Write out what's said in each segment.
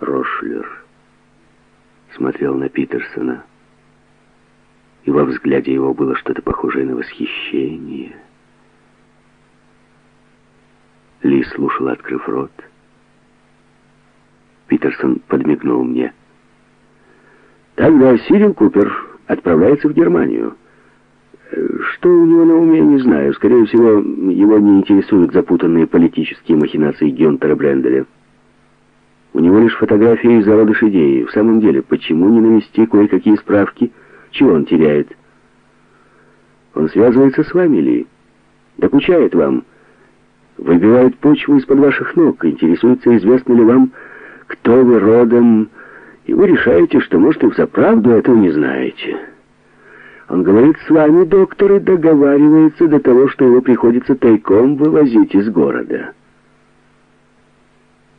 Рошлер смотрел на Питерсона, и во взгляде его было что-то похожее на восхищение. Ли слушал, открыв рот. Питерсон подмигнул мне. «Тогда Сирил Купер отправляется в Германию». Что у него на уме, не знаю. Скорее всего, его не интересуют запутанные политические махинации Гюнтера Бренделя. У него лишь фотографии из зародыш идеи. В самом деле, почему не навести кое-какие справки? Чего он теряет? Он связывается с вами ли? Докучает вам? Выбивает почву из-под ваших ног? Интересуется, известно ли вам, кто вы родом? И вы решаете, что, может, и взаправду этого не знаете». Он говорит с вами, доктор, и договаривается до того, что его приходится тайком вывозить из города.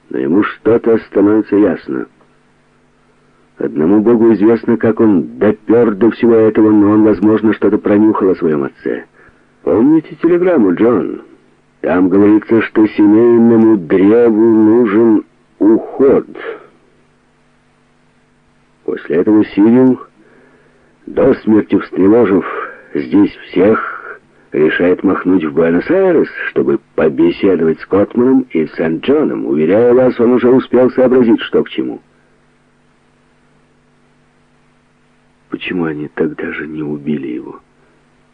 Но ему что-то становится ясно. Одному Богу известно, как он допер до всего этого, но он, возможно, что-то пронюхал о своем отце. Помните телеграмму, Джон? Там говорится, что семейному древу нужен уход. После этого Сирил до смерти встревожив здесь всех, решает махнуть в Буэнос-Айрес, чтобы побеседовать с Котманом и Сент-Джоном. Уверяю вас, он уже успел сообразить, что к чему. «Почему они тогда же не убили его?»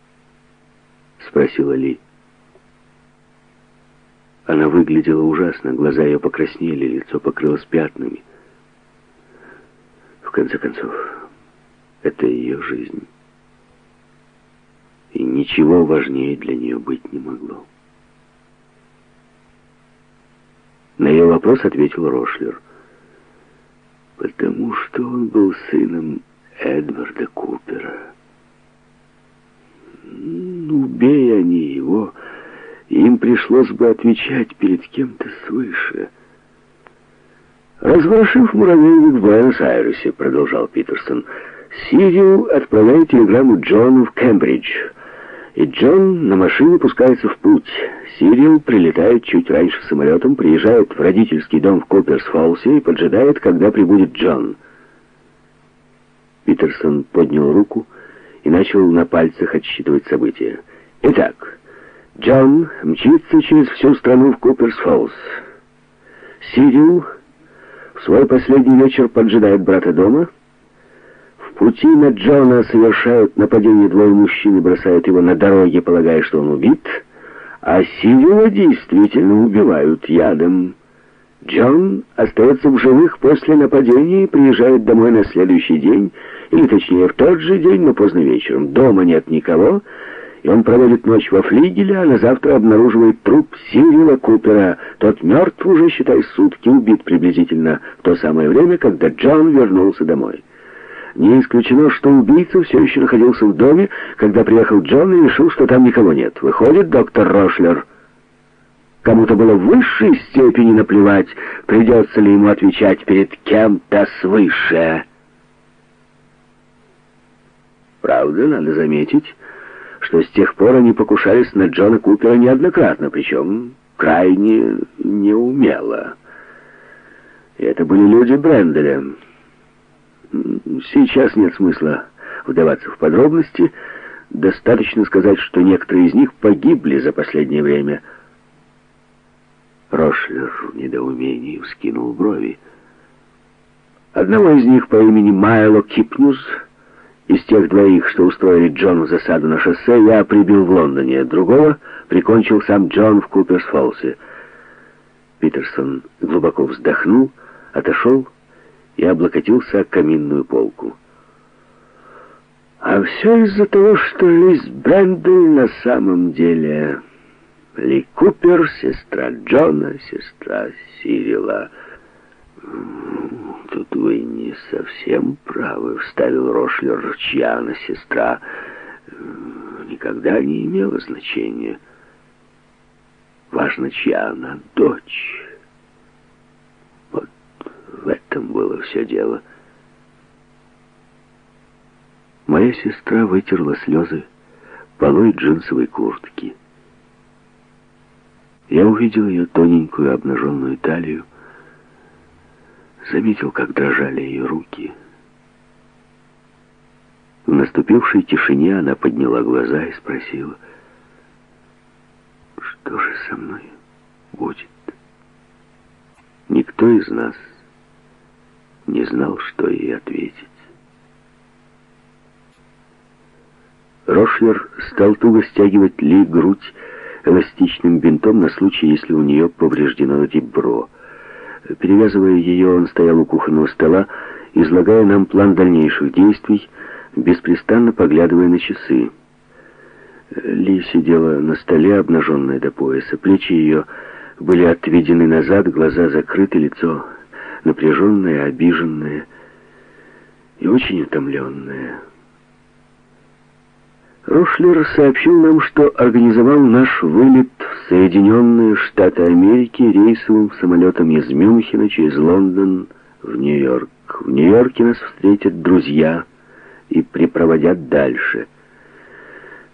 — спросила Ли. Она выглядела ужасно, глаза ее покраснели, лицо покрылось пятнами. В конце концов... Это ее жизнь. И ничего важнее для нее быть не могло. На ее вопрос ответил Рошлер. Потому что он был сыном Эдварда Купера. Убей они его, им пришлось бы отвечать перед кем-то свыше. «Разворошив муравейник в Буэнос-Айресе», — продолжал Питерсон, — Сирил отправляет телеграмму Джону в Кембридж. И Джон на машине пускается в путь. Сирил прилетает чуть раньше самолетом, приезжает в родительский дом в Куперс-Фолсе и поджидает, когда прибудет Джон. Питерсон поднял руку и начал на пальцах отсчитывать события. Итак, Джон мчится через всю страну в Куперс-Фолс. Сирил в свой последний вечер поджидает брата дома — пути на Джона совершают нападение двое мужчин и бросают его на дороге, полагая, что он убит, а Сивила действительно убивают ядом. Джон остается в живых после нападения и приезжает домой на следующий день, или точнее в тот же день, но поздно вечером. Дома нет никого, и он проводит ночь во флигеле, а на завтра обнаруживает труп Сирила Купера. Тот мертв уже, считай, сутки, убит приблизительно в то самое время, когда Джон вернулся домой. Не исключено, что убийца все еще находился в доме, когда приехал Джон и решил, что там никого нет. Выходит, доктор Рошлер. Кому-то было в высшей степени наплевать, придется ли ему отвечать перед кем-то свыше. Правда, надо заметить, что с тех пор они покушались на Джона Купера неоднократно, причем крайне неумело. И это были люди Бренделя. Сейчас нет смысла вдаваться в подробности. Достаточно сказать, что некоторые из них погибли за последнее время. Рошлер в недоумении вскинул брови. Одного из них по имени Майло Кипнюс, из тех двоих, что устроили Джону засаду на шоссе, я прибил в Лондоне. Другого прикончил сам Джон в Куперс-Фолсе. Питерсон глубоко вздохнул, отошел и облокотился о каминную полку. А все из-за того, что Лиз Брэндл на самом деле Ли Купер, сестра Джона, сестра Сирила. Тут вы не совсем правы, вставил Рошлер, чья она сестра. Никогда не имело значения. Важно, чья она дочь. В этом было все дело. Моя сестра вытерла слезы полой джинсовой куртки. Я увидел ее тоненькую обнаженную талию, заметил, как дрожали ее руки. В наступившей тишине она подняла глаза и спросила, «Что же со мной будет?» Никто из нас не знал, что ей ответить. Рошлер стал туго стягивать Ли грудь эластичным бинтом на случай, если у нее повреждено ребро. Перевязывая ее, он стоял у кухонного стола, излагая нам план дальнейших действий, беспрестанно поглядывая на часы. Ли сидела на столе, обнаженная до пояса. Плечи ее были отведены назад, глаза закрыты, лицо напряженное, обиженное и очень утомленное. Рушлер сообщил нам, что организовал наш вылет в Соединенные Штаты Америки рейсовым самолетом из Мюнхена через Лондон в Нью-Йорк. В Нью-Йорке нас встретят друзья и припроводят дальше.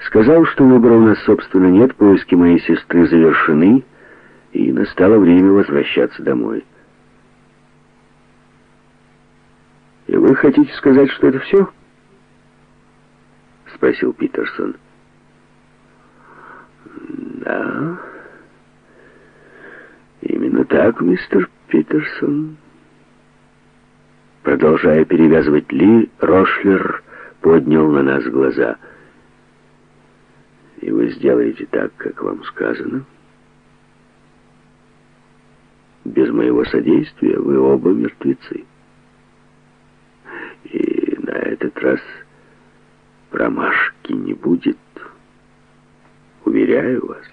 Сказал, что выбора у нас, собственно, нет, поиски моей сестры завершены, и настало время возвращаться домой. «И вы хотите сказать, что это все?» — спросил Питерсон. «Да, именно так, мистер Питерсон». Продолжая перевязывать Ли, Рошлер поднял на нас глаза. «И вы сделаете так, как вам сказано?» «Без моего содействия вы оба мертвецы. Этот раз...» Промашки не будет. Уверяю вас.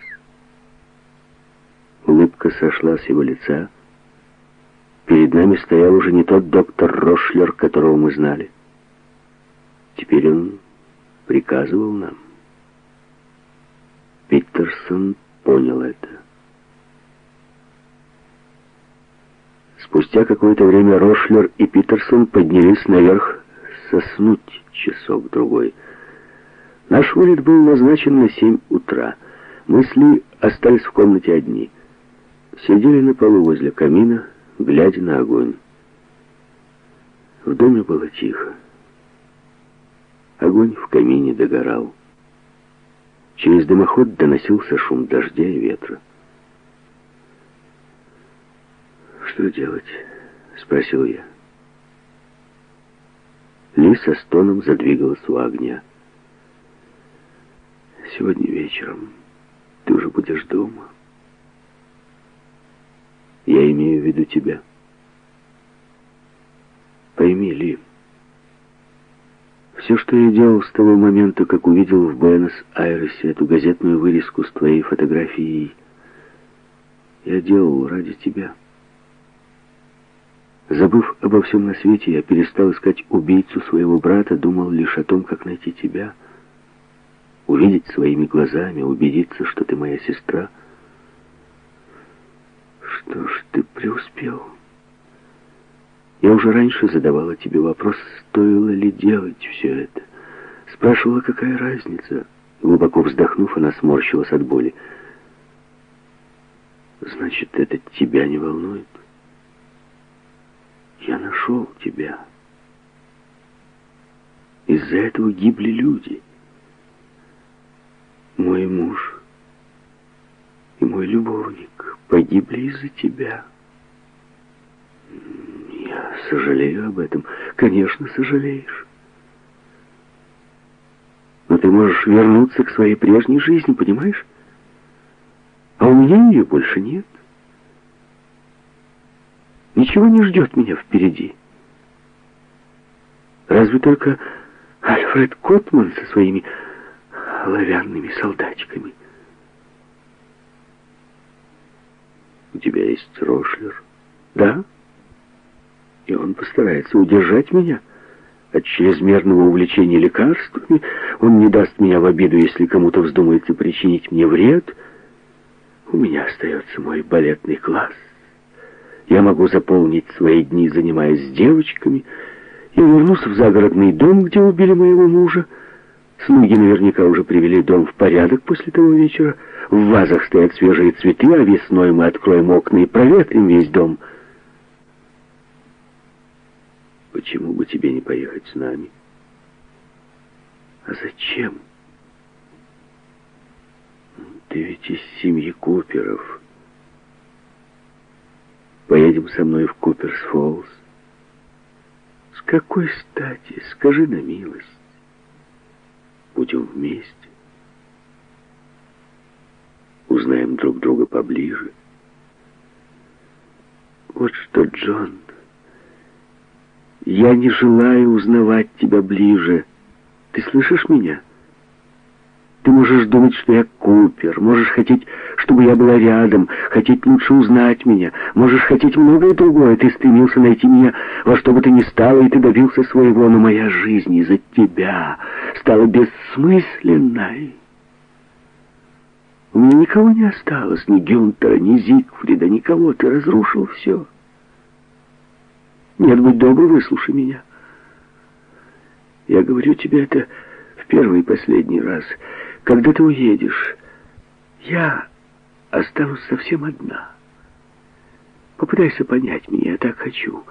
Улыбка сошла с его лица. Перед нами стоял уже не тот доктор Рошлер, которого мы знали. Теперь он приказывал нам. Питерсон понял это. Спустя какое-то время Рошлер и Питерсон поднялись наверх соснуть часок-другой. Наш вылет был назначен на семь утра. Мы с Ли остались в комнате одни. Сидели на полу возле камина, глядя на огонь. В доме было тихо. Огонь в камине догорал. Через дымоход доносился шум дождя и ветра. «Что делать?» — спросил я. Ли со стоном задвигалась у огня. «Сегодня вечером ты уже будешь дома. Я имею в виду тебя. Пойми, Ли, все, что я делал с того момента, как увидел в Буэнос-Айресе эту газетную вырезку с твоей фотографией, я делал ради тебя». Забыв обо всем на свете, я перестал искать убийцу своего брата, думал лишь о том, как найти тебя, увидеть своими глазами, убедиться, что ты моя сестра. Что ж, ты преуспел. Я уже раньше задавала тебе вопрос, стоило ли делать все это. Спрашивала, какая разница. Глубоко вздохнув, она сморщилась от боли. Значит, это тебя не волнует? Я нашел тебя. Из-за этого гибли люди. Мой муж и мой любовник погибли из-за тебя. Я сожалею об этом. Конечно, сожалеешь. Но ты можешь вернуться к своей прежней жизни, понимаешь? А у меня ее больше нет. Ничего не ждет меня впереди. Разве только Альфред Котман со своими лавянными солдатиками. У тебя есть Рошлер? Да. И он постарается удержать меня от чрезмерного увлечения лекарствами. Он не даст меня в обиду, если кому-то вздумается причинить мне вред. У меня остается мой балетный класс. Я могу заполнить свои дни, занимаясь девочками. Я вернусь в загородный дом, где убили моего мужа. Слуги наверняка уже привели дом в порядок после того вечера. В вазах стоят свежие цветы, а весной мы откроем окна и проветрим весь дом. почему бы тебе не поехать с нами? А зачем? Ты ведь из семьи Куперов. Поедем со мной в Куперс-Фоллс. С какой стати? Скажи на милость. Будем вместе. Узнаем друг друга поближе. Вот что, Джон, я не желаю узнавать тебя ближе. Ты слышишь меня? Ты можешь думать, что я Купер, можешь хотеть, чтобы я была рядом, хотеть лучше узнать меня, можешь хотеть многое другое. Ты стремился найти меня во что бы то ни стало, и ты добился своего, но моя жизнь из-за тебя стала бессмысленной. У меня никого не осталось, ни Гюнтера, ни Зигфрида, никого. Ты разрушил все. Нет, будь добр, выслушай меня. Я говорю тебе это в первый и последний раз. Когда ты уедешь, я останусь совсем одна. Попытайся понять меня, я так хочу.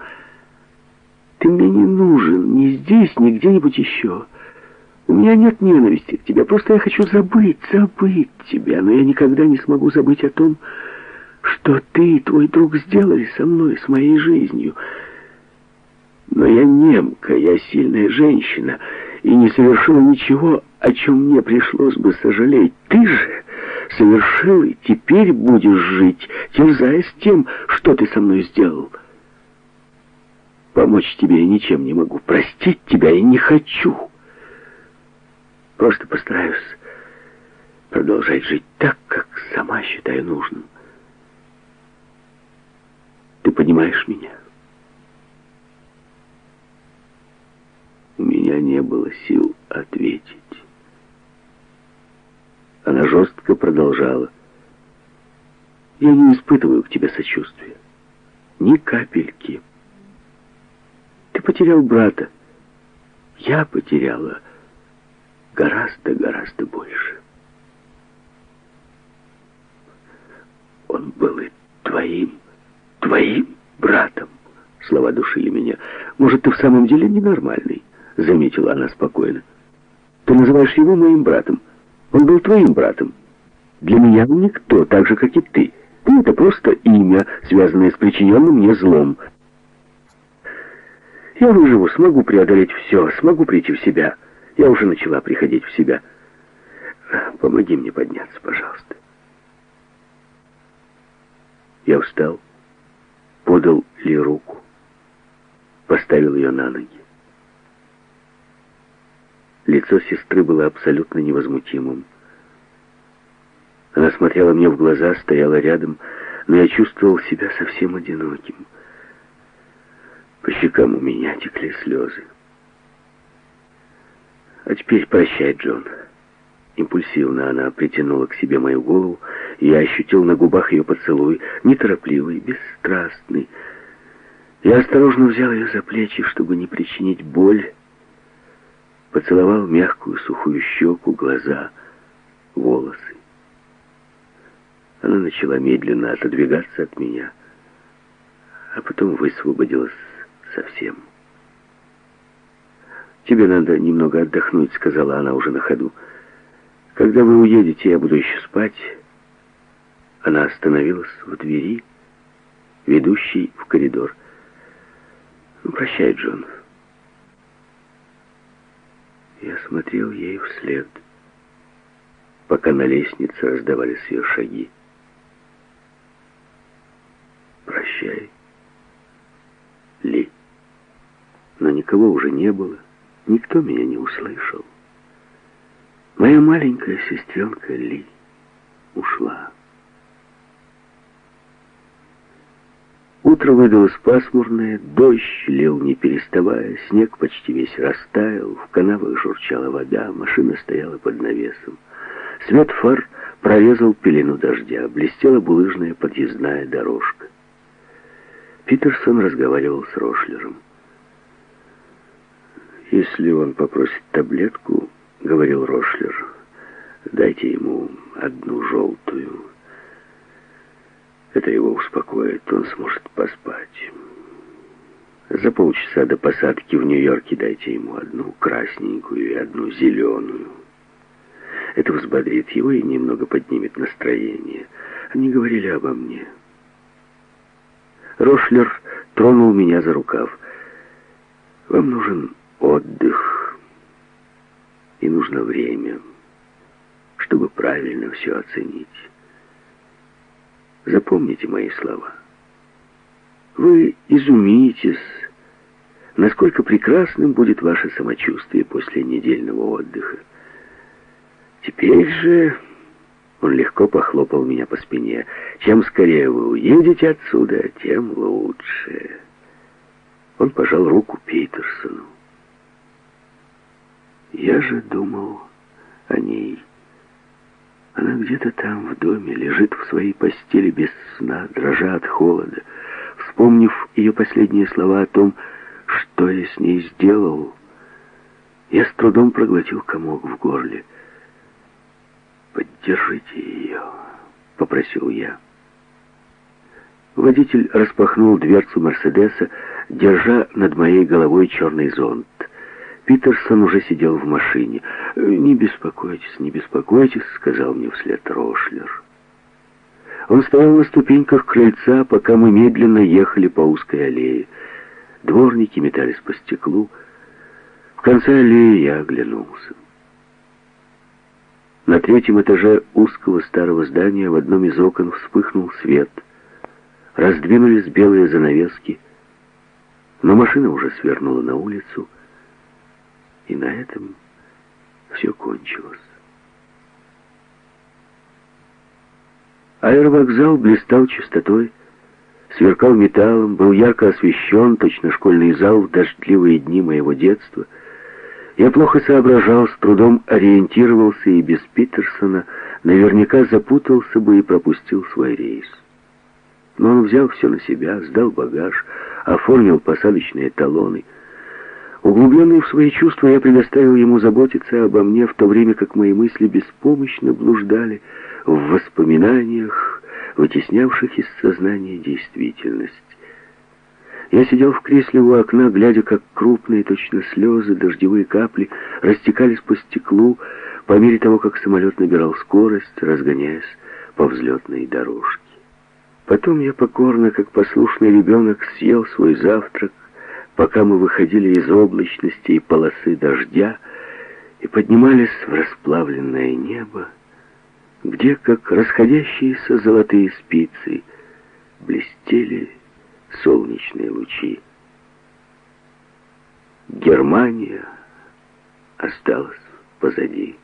Ты мне не нужен ни здесь, ни где-нибудь еще. У меня нет ненависти к тебе, просто я хочу забыть, забыть тебя, но я никогда не смогу забыть о том, что ты и твой друг сделали со мной, с моей жизнью. Но я немка, я сильная женщина, и не совершила ничего, о чем мне пришлось бы сожалеть. Ты же совершил, и теперь будешь жить, терзаясь тем, что ты со мной сделал. Помочь тебе я ничем не могу, простить тебя я не хочу. Просто постараюсь продолжать жить так, как сама считаю нужным. Ты понимаешь меня? У меня не было сил ответить. Она жестко продолжала. Я не испытываю к тебе сочувствия. Ни капельки. Ты потерял брата. Я потеряла гораздо-гораздо больше. Он был и твоим, твоим братом. Слова душили меня. Может, ты в самом деле ненормальный? Заметила она спокойно. Ты называешь его моим братом. Он был твоим братом. Для меня он никто, так же, как и ты. Ты — это просто имя, связанное с причиненным мне злом. Я выживу, смогу преодолеть все, смогу прийти в себя. Я уже начала приходить в себя. Помоги мне подняться, пожалуйста. Я встал, подал Ли руку, поставил ее на ноги. Лицо сестры было абсолютно невозмутимым. Она смотрела мне в глаза, стояла рядом, но я чувствовал себя совсем одиноким. По щекам у меня текли слезы. А теперь прощай, Джон. Импульсивно она притянула к себе мою голову, и я ощутил на губах ее поцелуй, неторопливый, бесстрастный. Я осторожно взял ее за плечи, чтобы не причинить боль, поцеловал мягкую сухую щеку, глаза, волосы. Она начала медленно отодвигаться от меня, а потом высвободилась совсем. «Тебе надо немного отдохнуть», — сказала она уже на ходу. «Когда вы уедете, я буду еще спать». Она остановилась в двери, ведущей в коридор. «Ну, прощай, Джон». Я смотрел ей вслед, пока на лестнице раздавались ее шаги. «Прощай, Ли». Но никого уже не было. Никто меня не услышал. Моя маленькая сестренка Ли ушла. Утро выдалось пасмурное, дождь лил не переставая, снег почти весь растаял, в канавах журчала вода, машина стояла под навесом. Свет фар прорезал пелену дождя, блестела булыжная подъездная дорожка. Питерсон разговаривал с Рошлером. «Если он попросит таблетку, — говорил Рошлер, — дайте ему одну желтую. Это его успокоит, он сможет поспать. За полчаса до посадки в Нью-Йорке дайте ему одну красненькую и одну зеленую. Это взбодрит его и немного поднимет настроение. Они говорили обо мне. Рошлер тронул меня за рукав. Вам нужен отдых. И нужно время, чтобы правильно все оценить. Запомните мои слова. Вы изумитесь, насколько прекрасным будет ваше самочувствие после недельного отдыха. Теперь же он легко похлопал меня по спине. Чем скорее вы уедете отсюда, тем лучше. Он пожал руку Питерсону. Я же думал о ней. Она где-то там, в доме, лежит в своей постели без сна, дрожа от холода. Вспомнив ее последние слова о том, что я с ней сделал, я с трудом проглотил комок в горле. «Поддержите ее», — попросил я. Водитель распахнул дверцу Мерседеса, держа над моей головой черный зонт. Питерсон уже сидел в машине. «Не беспокойтесь, не беспокойтесь», — сказал мне вслед Рошлер. Он стоял на ступеньках крыльца, пока мы медленно ехали по узкой аллее. Дворники метались по стеклу. В конце аллеи я оглянулся. На третьем этаже узкого старого здания в одном из окон вспыхнул свет. Раздвинулись белые занавески, но машина уже свернула на улицу, и на этом все кончилось. Аэровокзал блистал чистотой, сверкал металлом, был ярко освещен, точно школьный зал в дождливые дни моего детства. Я плохо соображал, с трудом ориентировался и без Питерсона наверняка запутался бы и пропустил свой рейс. Но он взял все на себя, сдал багаж, оформил посадочные талоны — Углубленный в свои чувства, я предоставил ему заботиться обо мне, в то время как мои мысли беспомощно блуждали в воспоминаниях, вытеснявших из сознания действительность. Я сидел в кресле у окна, глядя, как крупные, точно слезы, дождевые капли растекались по стеклу по мере того, как самолет набирал скорость, разгоняясь по взлетной дорожке. Потом я покорно, как послушный ребенок, съел свой завтрак, пока мы выходили из облачности и полосы дождя и поднимались в расплавленное небо, где, как расходящиеся золотые спицы, блестели солнечные лучи. Германия осталась позади.